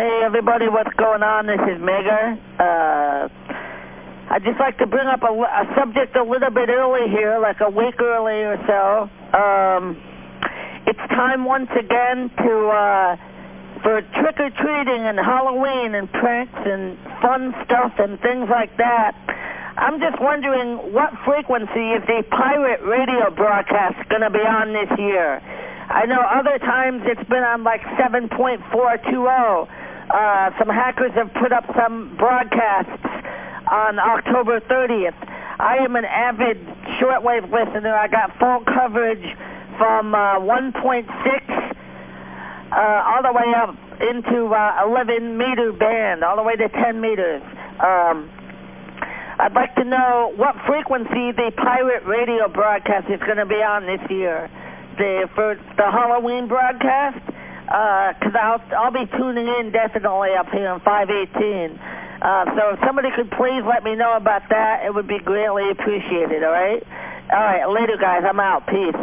Hey everybody, what's going on? This is Mega. Uh, I'd just like to bring up a, a, subject a little bit early here, like a week early or so. Um, it's time once again to uh, for trick or treating and Halloween and pranks and fun stuff and things like that. I'm just wondering what frequency is the pirate radio broadcast going to be on this year? I know other times it's been on like 7.420. Uh, some hackers have put up some broadcasts on October 30th. I am an avid shortwave listener. I got full coverage from uh, 1.6 uh, all the way up into uh, 11 meter band, all the way to 10 meters. Um, I'd like to know what frequency the pirate radio broadcast is going to be on this year. The, for the Halloween broadcast, because uh, I'll, I'll be tuning in definitely up here on 518. Uh, so if somebody could please let me know about that, it would be greatly appreciated, all right? All right, later, guys. I'm out. Peace.